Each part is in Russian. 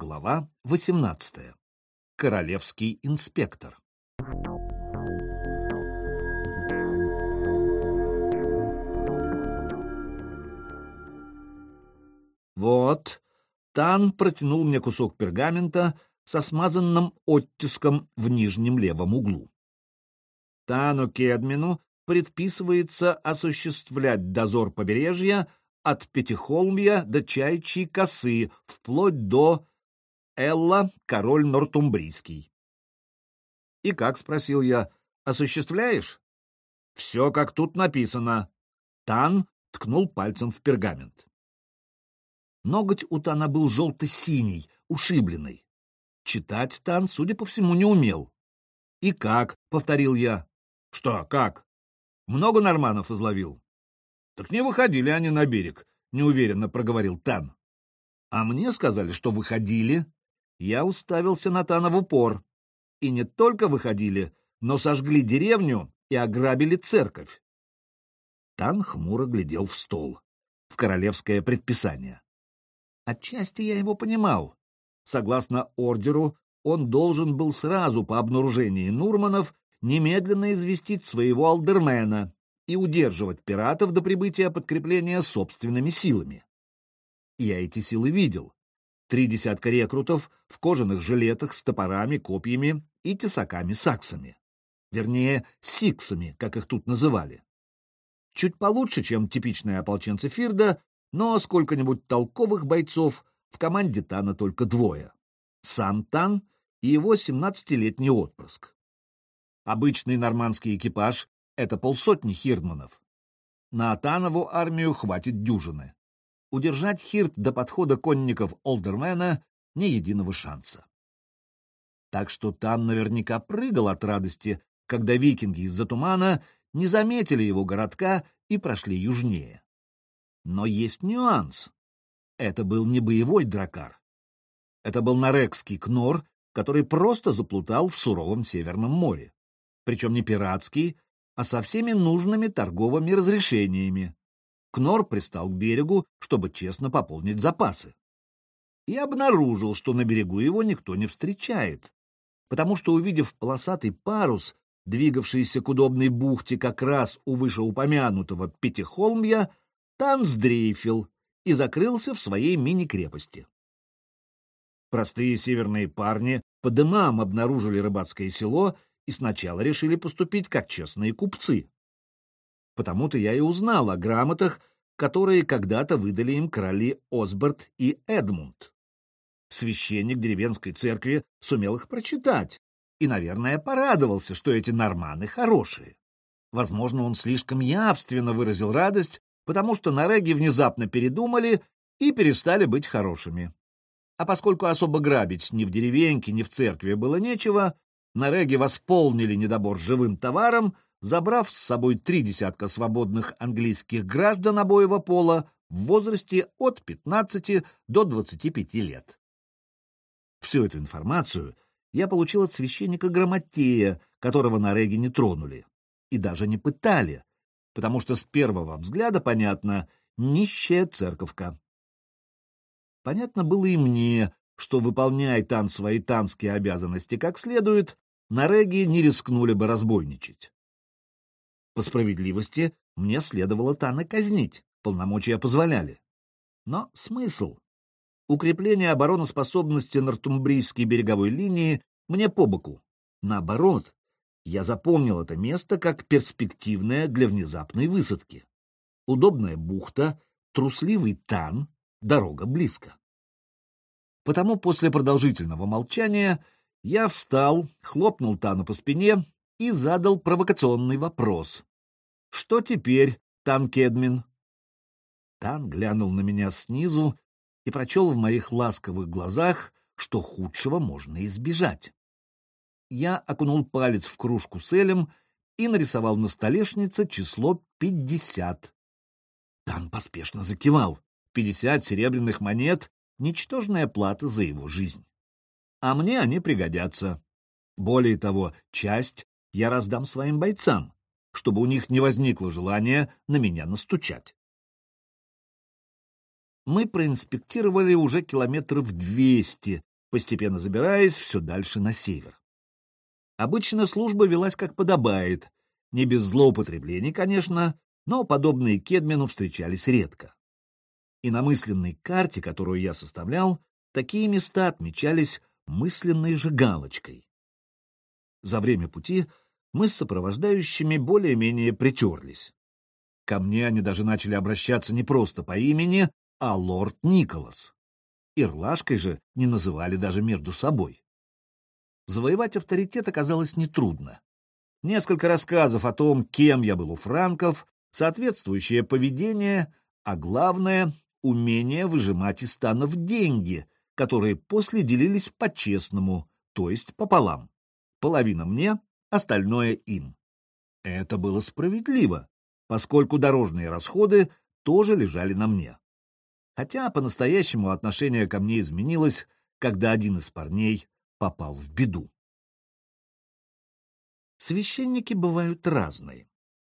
Глава 18. Королевский инспектор. Вот, Тан протянул мне кусок пергамента со смазанным оттиском в нижнем левом углу. Тану Кедмину предписывается осуществлять дозор побережья от Пятихолмья до Чайчьей косы, вплоть до Элла, король Нортумбрийский. «И как?» — спросил я. «Осуществляешь?» «Все, как тут написано». Тан ткнул пальцем в пергамент. Ноготь у Тана был желто-синий, ушибленный. Читать Тан, судя по всему, не умел. «И как?» — повторил я. «Что, как?» «Много норманов изловил?» Так не выходили они на берег, неуверенно проговорил Тан. А мне сказали, что выходили. Я уставился на Тана в упор. И не только выходили, но сожгли деревню и ограбили церковь. Тан хмуро глядел в стол, в королевское предписание. Отчасти я его понимал. Согласно ордеру, он должен был сразу по обнаружении Нурманов немедленно известить своего алдермена, и удерживать пиратов до прибытия подкрепления собственными силами. Я эти силы видел. Три десятка рекрутов в кожаных жилетах с топорами, копьями и тесаками-саксами. Вернее, сиксами, как их тут называли. Чуть получше, чем типичные ополченцы Фирда, но сколько-нибудь толковых бойцов в команде Тана только двое. Сам Тан и его 17-летний отпрыск. Обычный нормандский экипаж это полсотни хирдманов. На Атанову армию хватит дюжины. Удержать хирт до подхода конников Олдермена ни единого шанса. Так что Тан наверняка прыгал от радости, когда викинги из-за тумана не заметили его городка и прошли южнее. Но есть нюанс. Это был не боевой дракар. Это был нарекский кнор, который просто заплутал в суровом Северном море. Причем не пиратский, а со всеми нужными торговыми разрешениями. Кнор пристал к берегу, чтобы честно пополнить запасы. И обнаружил, что на берегу его никто не встречает, потому что, увидев полосатый парус, двигавшийся к удобной бухте как раз у вышеупомянутого Пятихолмья, там сдрейфил и закрылся в своей мини-крепости. Простые северные парни по дымам обнаружили рыбацкое село и сначала решили поступить как честные купцы. Потому-то я и узнал о грамотах, которые когда-то выдали им короли Осборд и Эдмунд. Священник деревенской церкви сумел их прочитать и, наверное, порадовался, что эти норманы хорошие. Возможно, он слишком явственно выразил радость, потому что нареги внезапно передумали и перестали быть хорошими. А поскольку особо грабить ни в деревеньке, ни в церкви было нечего, Нареги восполнили недобор живым товаром, забрав с собой три десятка свободных английских граждан обоего пола в возрасте от 15 до 25 лет. Всю эту информацию я получил от священника Грамотея, которого Нареги не тронули, и даже не пытали, потому что с первого взгляда, понятно, нищая церковка. Понятно было и мне, что, выполняя Тан свои танские обязанности как следует, Нареги не рискнули бы разбойничать. По справедливости, мне следовало Тана казнить, полномочия позволяли. Но смысл? Укрепление обороноспособности Нортумбрийской береговой линии мне по боку. Наоборот, я запомнил это место как перспективное для внезапной высадки. Удобная бухта, трусливый тан, дорога близко. Потому после продолжительного молчания я встал, хлопнул Тану по спине и задал провокационный вопрос. «Что теперь, Тан Кедмин?» Тан глянул на меня снизу и прочел в моих ласковых глазах, что худшего можно избежать. Я окунул палец в кружку с элем и нарисовал на столешнице число пятьдесят. Тан поспешно закивал. Пятьдесят серебряных монет — ничтожная плата за его жизнь а мне они пригодятся. Более того, часть я раздам своим бойцам, чтобы у них не возникло желания на меня настучать. мы проинспектировали уже километров двести, постепенно забираясь все дальше на север. Обычно служба велась как подобает, не без злоупотреблений, конечно, но подобные Кедмену встречались редко. И на мысленной карте, которую я составлял, такие места отмечались мысленной же галочкой. За время пути мы с сопровождающими более-менее притерлись. Ко мне они даже начали обращаться не просто по имени, а лорд Николас. Ирлашкой же не называли даже между собой. Завоевать авторитет оказалось нетрудно. Несколько рассказов о том, кем я был у франков, соответствующее поведение, а главное — умение выжимать из станов деньги, которые после делились по-честному, то есть пополам. Половина мне, остальное им. Это было справедливо, поскольку дорожные расходы тоже лежали на мне. Хотя по-настоящему отношение ко мне изменилось, когда один из парней попал в беду. Священники бывают разные.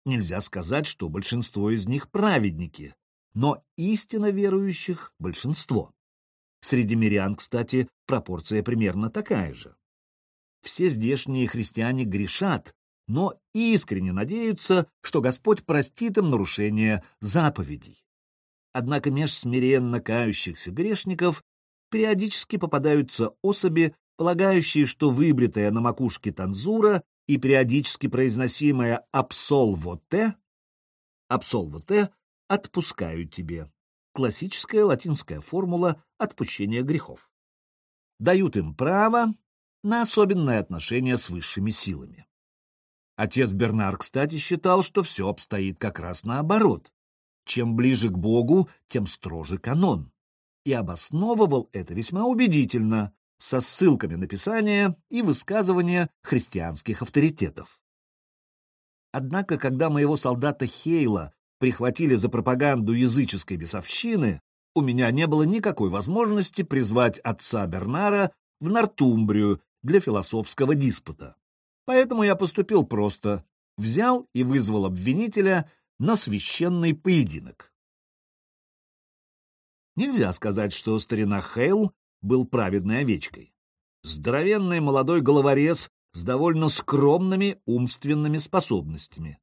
Нельзя сказать, что большинство из них праведники, но истинно верующих — большинство. Среди мирян, кстати, пропорция примерно такая же. Все здешние христиане грешат, но искренне надеются, что Господь простит им нарушение заповедей. Однако меж смиренно кающихся грешников периодически попадаются особи, полагающие, что выбритая на макушке танзура и периодически произносимое «абсолвоте» «абсолвоте» «отпускаю тебе» классическая латинская формула отпущения грехов. Дают им право на особенное отношение с высшими силами. Отец Бернар, кстати, считал, что все обстоит как раз наоборот. Чем ближе к Богу, тем строже канон. И обосновывал это весьма убедительно, со ссылками на Писание и высказывания христианских авторитетов. Однако, когда моего солдата Хейла прихватили за пропаганду языческой бесовщины, у меня не было никакой возможности призвать отца Бернара в Нортумбрию для философского диспута. Поэтому я поступил просто, взял и вызвал обвинителя на священный поединок. Нельзя сказать, что старина Хейл был праведной овечкой. Здоровенный молодой головорез с довольно скромными умственными способностями.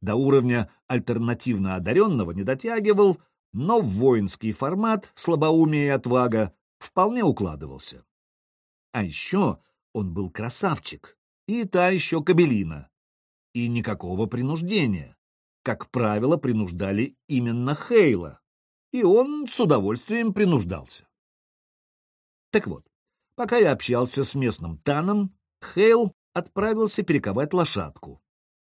До уровня альтернативно одаренного не дотягивал, но в воинский формат слабоумие и отвага вполне укладывался. А еще он был красавчик, и та еще кабелина. И никакого принуждения. Как правило, принуждали именно Хейла, и он с удовольствием принуждался. Так вот, пока я общался с местным Таном, Хейл отправился перековать лошадку.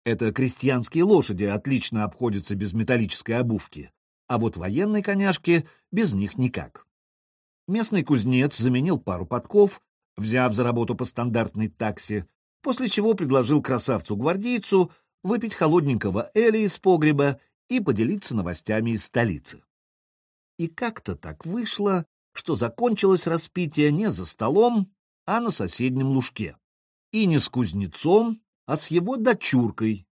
Это крестьянские лошади отлично обходятся без металлической обувки, а вот военной коняшки без них никак. Местный кузнец заменил пару подков, взяв за работу по стандартной таксе, после чего предложил красавцу-гвардейцу выпить холодненького эля из погреба и поделиться новостями из столицы. И как-то так вышло, что закончилось распитие не за столом, а на соседнем лужке. И не с кузнецом, а с его дочуркой.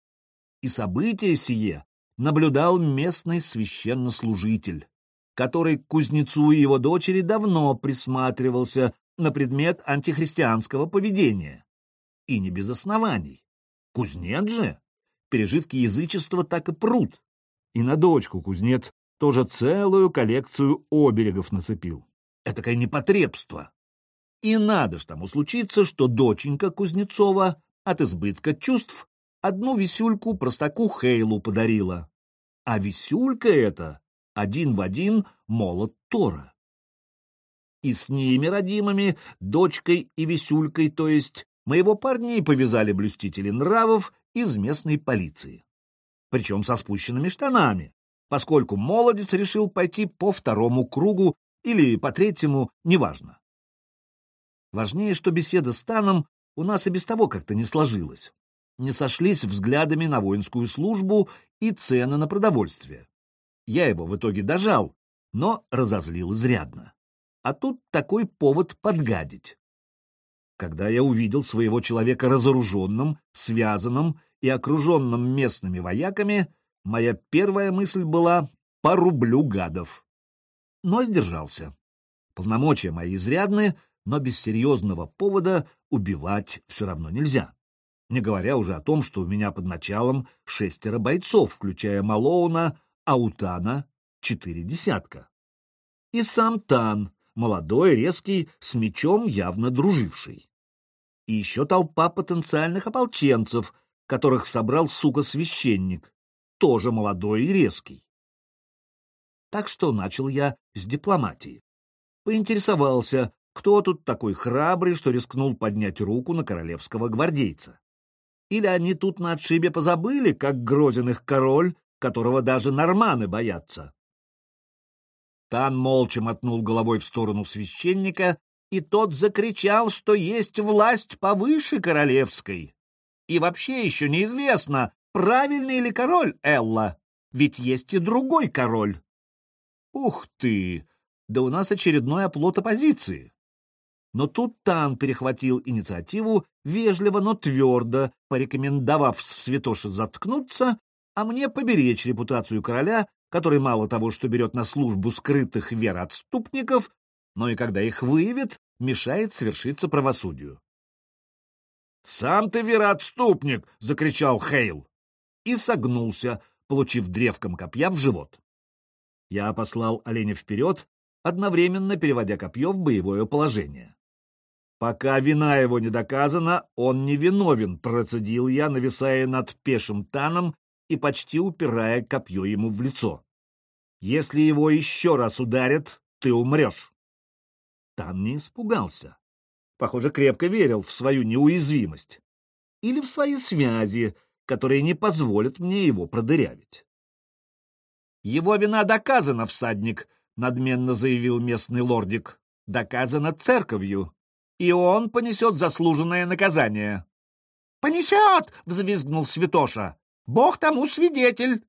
И событие сие наблюдал местный священнослужитель, который к кузнецу и его дочери давно присматривался на предмет антихристианского поведения. И не без оснований. Кузнец же. Пережитки язычества так и прут. И на дочку кузнец тоже целую коллекцию оберегов нацепил. Этакое непотребство. И надо ж тому случиться, что доченька Кузнецова от избытка чувств одну висюльку простаку Хейлу подарила. А висюлька эта один в один молот Тора. И с ними, родимыми, дочкой и висюлькой, то есть моего парня и повязали блюстители нравов из местной полиции. Причем со спущенными штанами, поскольку молодец решил пойти по второму кругу или по третьему, неважно. Важнее, что беседа с Таном у нас и без того как-то не сложилась. Не сошлись взглядами на воинскую службу и цены на продовольствие. Я его в итоге дожал, но разозлил изрядно. А тут такой повод подгадить. Когда я увидел своего человека разоруженным, связанным и окруженным местными вояками, моя первая мысль была «порублю гадов». но сдержался. Полномочия мои изрядны, но без серьезного повода убивать все равно нельзя. Не говоря уже о том, что у меня под началом шестеро бойцов, включая Малоуна, а у Тана четыре десятка. И сам Тан, молодой, резкий, с мечом явно друживший. И еще толпа потенциальных ополченцев, которых собрал, сука-священник, тоже молодой и резкий. Так что начал я с дипломатии. Поинтересовался, кто тут такой храбрый, что рискнул поднять руку на королевского гвардейца. Или они тут на отшибе позабыли, как грозен их король, которого даже норманы боятся? Тан молча мотнул головой в сторону священника, и тот закричал, что есть власть повыше королевской. И вообще еще неизвестно, правильный ли король Элла, ведь есть и другой король. Ух ты! Да у нас очередной оплот оппозиции. Но тут Тан перехватил инициативу, вежливо, но твердо, порекомендовав святоше заткнуться, а мне поберечь репутацию короля который мало того, что берет на службу скрытых вероотступников, но и когда их выявит, мешает свершиться правосудию. «Сам ты вероотступник!» — закричал Хейл. И согнулся, получив древком копья в живот. Я послал оленя вперед, одновременно переводя копье в боевое положение. «Пока вина его не доказана, он не виновен», — процедил я, нависая над пешим таном и почти упирая копье ему в лицо. «Если его еще раз ударят, ты умрешь». Тан не испугался. Похоже, крепко верил в свою неуязвимость. Или в свои связи, которые не позволят мне его продырявить. «Его вина доказана, всадник», — надменно заявил местный лордик. «Доказана церковью, и он понесет заслуженное наказание». «Понесет!» — взвизгнул святоша. Бог тому свидетель.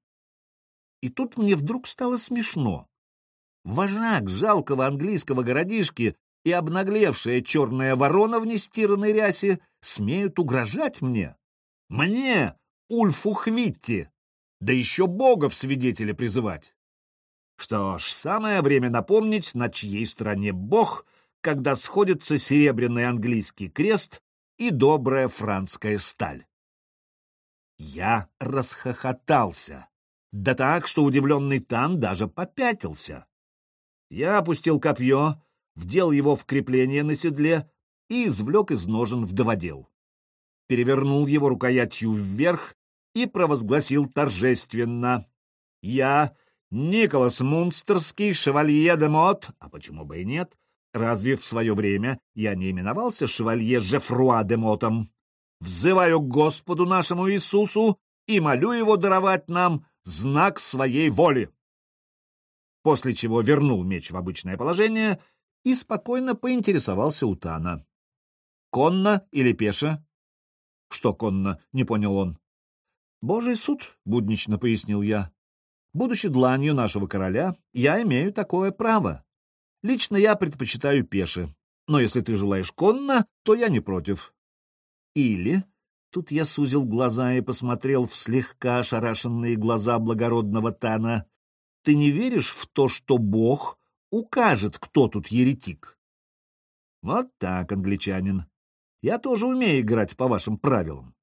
И тут мне вдруг стало смешно. Вожак жалкого английского городишки и обнаглевшая черная ворона в нестиранной рясе смеют угрожать мне. Мне, Ульфу Хвитти, да еще Бога в свидетели призывать. Что ж, самое время напомнить, на чьей стороне Бог, когда сходится серебряный английский крест и добрая францкая сталь. Я расхохотался. Да так, что удивленный Тан даже попятился. Я опустил копье, вдел его в крепление на седле и извлек из ножен вдоводел. Перевернул его рукоятью вверх и провозгласил торжественно. «Я, Николас Мунстерский, шевалье де Мот, а почему бы и нет, разве в свое время я не именовался шевалье Жефруа де Мотом? Взываю к Господу нашему Иисусу и молю Его даровать нам знак своей воли. После чего вернул меч в обычное положение и спокойно поинтересовался у Тана. «Конно или пеше?» «Что конно?» — не понял он. «Божий суд», — буднично пояснил я. «Будучи дланью нашего короля, я имею такое право. Лично я предпочитаю пеше, но если ты желаешь конно, то я не против. Или, тут я сузил глаза и посмотрел в слегка ошарашенные глаза благородного Тана, ты не веришь в то, что Бог укажет, кто тут еретик? Вот так, англичанин. Я тоже умею играть по вашим правилам.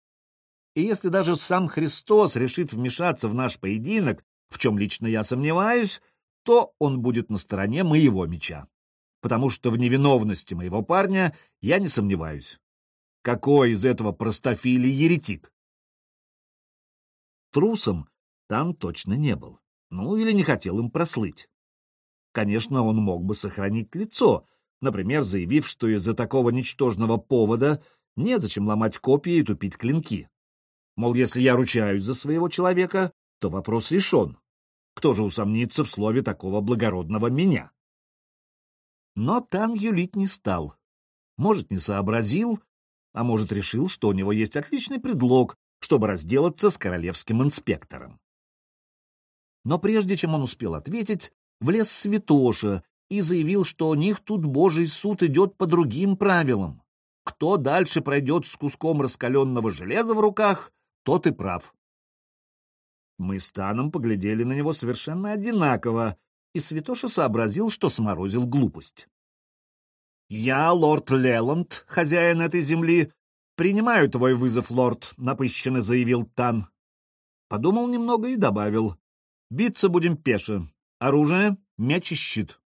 И если даже сам Христос решит вмешаться в наш поединок, в чем лично я сомневаюсь, то он будет на стороне моего меча. Потому что в невиновности моего парня я не сомневаюсь. Какой из этого простофили еретик? Трусом там точно не был. Ну, или не хотел им прослыть. Конечно, он мог бы сохранить лицо, например, заявив, что из-за такого ничтожного повода незачем ломать копья и тупить клинки. Мол, если я ручаюсь за своего человека, то вопрос решен. Кто же усомнится в слове такого благородного меня? Но Тан юлить не стал. Может, не сообразил, а может, решил, что у него есть отличный предлог, чтобы разделаться с королевским инспектором. Но прежде чем он успел ответить, влез святоша и заявил, что у них тут божий суд идет по другим правилам. Кто дальше пройдет с куском раскаленного железа в руках, тот и прав. Мы с Таном поглядели на него совершенно одинаково, и Святоша сообразил, что сморозил глупость. «Я, лорд Леланд, хозяин этой земли, принимаю твой вызов, лорд», — напыщенно заявил Тан. Подумал немного и добавил. «Биться будем пеше. Оружие, меч и щит».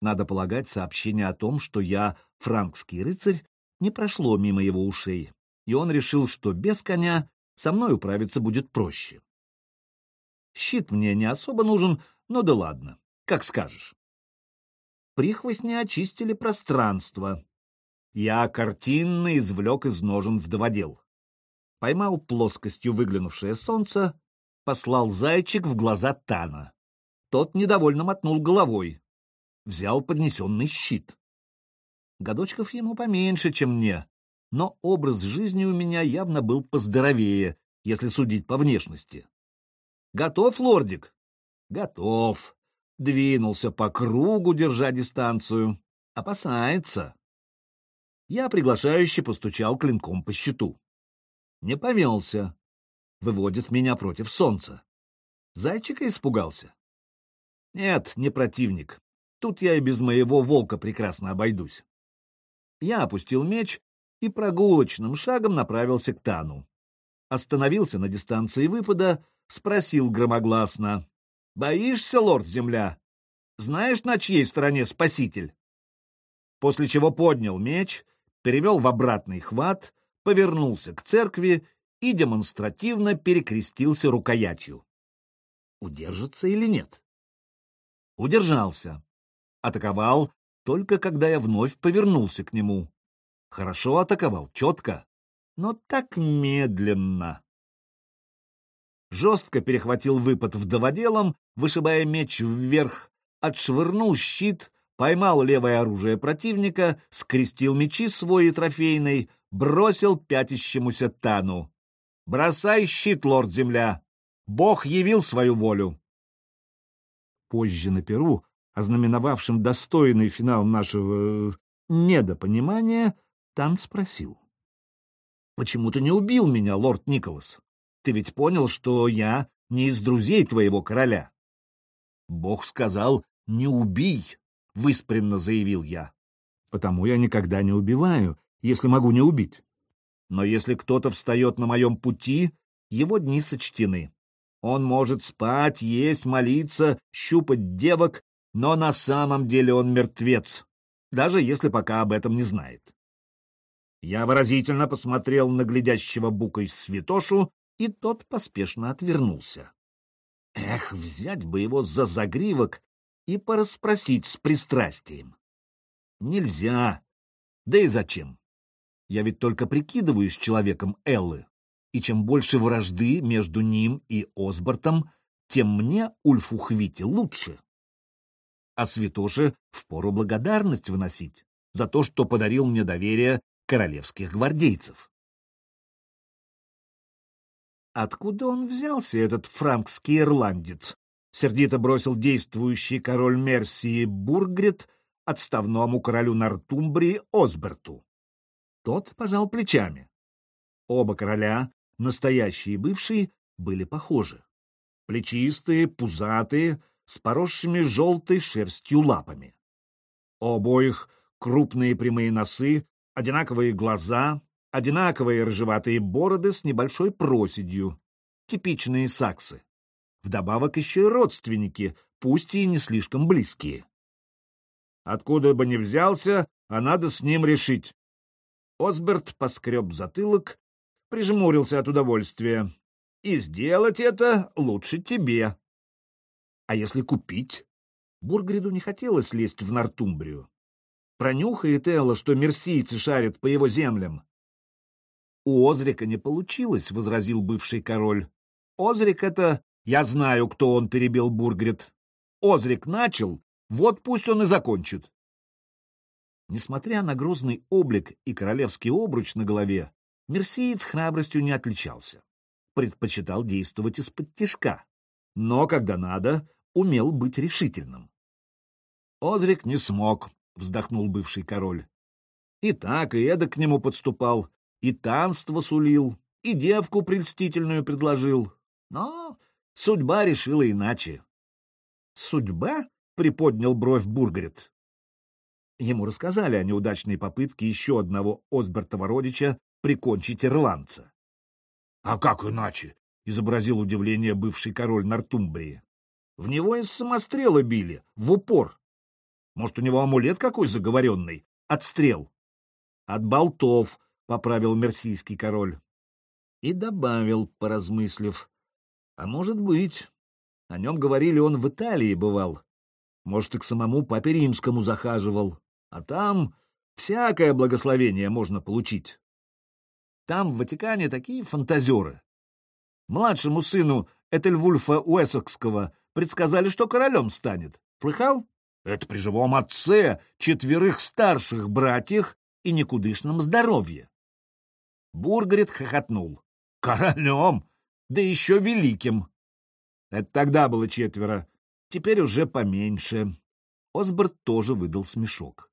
Надо полагать, сообщение о том, что я франкский рыцарь, не прошло мимо его ушей, и он решил, что без коня со мной управиться будет проще. Щит мне не особо нужен, но да ладно, как скажешь. Прихвостни очистили пространство. Я картинно извлек из ножен вдоводел. Поймал плоскостью выглянувшее солнце, послал зайчик в глаза Тана. Тот недовольно мотнул головой. Взял поднесенный щит. Годочков ему поменьше, чем мне, но образ жизни у меня явно был поздоровее, если судить по внешности. Готов, лордик? Готов. Двинулся по кругу, держа дистанцию. Опасается. Я приглашающе постучал клинком по щиту. Не повелся. Выводит меня против солнца. Зайчика испугался. Нет, не противник. Тут я и без моего волка прекрасно обойдусь. Я опустил меч и прогулочным шагом направился к Тану. Остановился на дистанции выпада, спросил громогласно. — Боишься, лорд-земля? Знаешь, на чьей стороне спаситель? После чего поднял меч, перевел в обратный хват, повернулся к церкви и демонстративно перекрестился рукоятью. Удержится или нет? Удержался. Атаковал только когда я вновь повернулся к нему. Хорошо атаковал, четко, но так медленно. Жестко перехватил выпад вдоводелом, вышибая меч вверх, отшвырнул щит, поймал левое оружие противника, скрестил мечи свой и трофейный, бросил пятящемуся Тану. «Бросай щит, лорд-земля! Бог явил свою волю!» Позже на Перу, ознаменовавшим достойный финал нашего э, недопонимания, Тан спросил. «Почему ты не убил меня, лорд Николас? Ты ведь понял, что я не из друзей твоего короля?» «Бог сказал, не убий», — выспренно заявил я. «Потому я никогда не убиваю, если могу не убить. Но если кто-то встает на моем пути, его дни сочтены. Он может спать, есть, молиться, щупать девок, но на самом деле он мертвец, даже если пока об этом не знает. Я выразительно посмотрел на глядящего букой святошу, и тот поспешно отвернулся. Эх, взять бы его за загривок и порасспросить с пристрастием. Нельзя. Да и зачем? Я ведь только прикидываюсь человеком Эллы, и чем больше вражды между ним и Осбортом, тем мне, Ульфу Хвити, лучше. А святоше впору благодарность выносить за то, что подарил мне доверие королевских гвардейцев. Откуда он взялся, этот франкский ирландец? Сердито бросил действующий король Мерсии Бургрид отставному королю Нортумбрии Осберту. Тот пожал плечами. Оба короля, настоящий и бывший, были похожи. Плечистые, пузатые, с поросшими желтой шерстью лапами. У обоих крупные прямые носы, одинаковые глаза, одинаковые рыжеватые бороды с небольшой проседью, типичные саксы. Вдобавок еще и родственники, пусть и не слишком близкие. Откуда бы ни взялся, а надо с ним решить. Осберт поскреб затылок, прижмурился от удовольствия. И сделать это лучше тебе. А если купить? Бургриду не хотелось лезть в Нортумбрию. Пронюхает Элла, что мерсийцы шарят по его землям. У Озрика не получилось, — возразил бывший король. Озрик — это... Я знаю, кто он, — перебил Бургрид. Озрик начал, вот пусть он и закончит. Несмотря на грозный облик и королевский обруч на голове, мерсиец храбростью не отличался. Предпочитал действовать из-под тишка, но, когда надо, умел быть решительным. Озрик не смог, вздохнул бывший король. И так, и эдак к нему подступал, и танство сулил, и девку прельстительную предложил. Но судьба решила иначе. Судьба? — приподнял бровь Бургрет. Ему рассказали о неудачной попытке еще одного Осбертова родича прикончить ирландца. — А как иначе? — изобразил удивление бывший король Нортумбрии. — В него из самострела били, в упор. Может, у него амулет какой заговоренный? Отстрел. — От болтов, — поправил мерсийский король. И добавил, поразмыслив. — А может быть. О нем говорили, он в Италии бывал. Может, и к самому папе римскому захаживал. А там всякое благословение можно получить. Там, в Ватикане, такие фантазеры. Младшему сыну Этельвульфа Уэссекского предсказали, что королем станет. Слыхал? Это при живом отце, четверых старших братьях и никудышном здоровье. Бургрид хохотнул. Королем, да еще великим. Это тогда было четверо, теперь уже поменьше. Осборд тоже выдал смешок.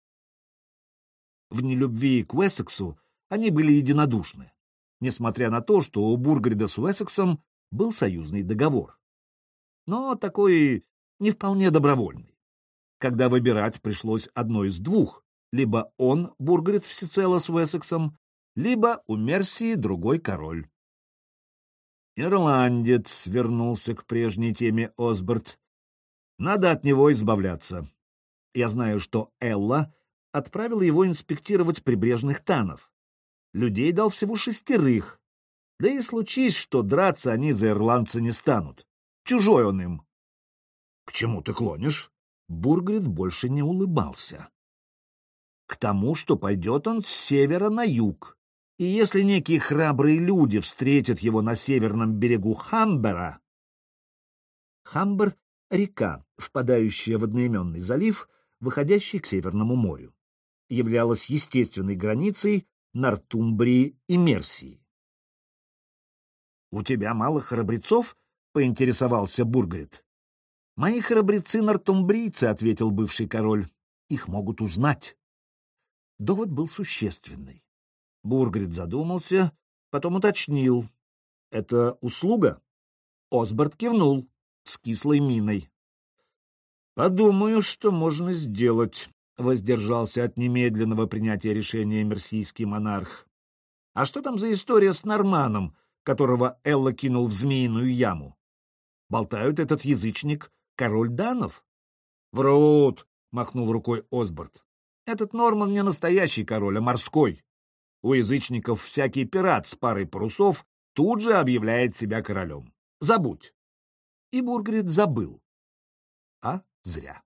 В нелюбви к Уэссексу они были единодушны, несмотря на то, что у Бургрида с Уэссексом был союзный договор. Но такой не вполне добровольный. Когда выбирать пришлось одно из двух, либо он, Бургрид, всецело с Уэссексом, либо у Мерсии другой король. Ирландец вернулся к прежней теме Осборд. Надо от него избавляться. Я знаю, что Элла отправил его инспектировать прибрежных танов. Людей дал всего шестерых. Да и случись, что драться они за ирландца не станут. Чужой он им. — К чему ты клонишь? Бургрид больше не улыбался. — К тому, что пойдет он с севера на юг. И если некие храбрые люди встретят его на северном берегу Хамбера... Хамбер — река, впадающая в одноименный залив, выходящий к Северному морю являлась естественной границей Нортумбрии и Мерсии. «У тебя мало храбрецов?» — поинтересовался Бургрид. «Мои храбрецы нортумбрийцы», — ответил бывший король. «Их могут узнать». Довод был существенный. Бургрид задумался, потом уточнил. «Это услуга?» Осборд кивнул с кислой миной. «Подумаю, что можно сделать», воздержался от немедленного принятия решения мерсийский монарх. А что там за история с Норманом, которого Элла кинул в змеиную яму? Болтают этот язычник король Данов? Врут, махнул рукой Осборд. Этот Норман не настоящий король, а морской. У язычников всякий пират с парой парусов тут же объявляет себя королем. Забудь. И Бургрид забыл. А зря.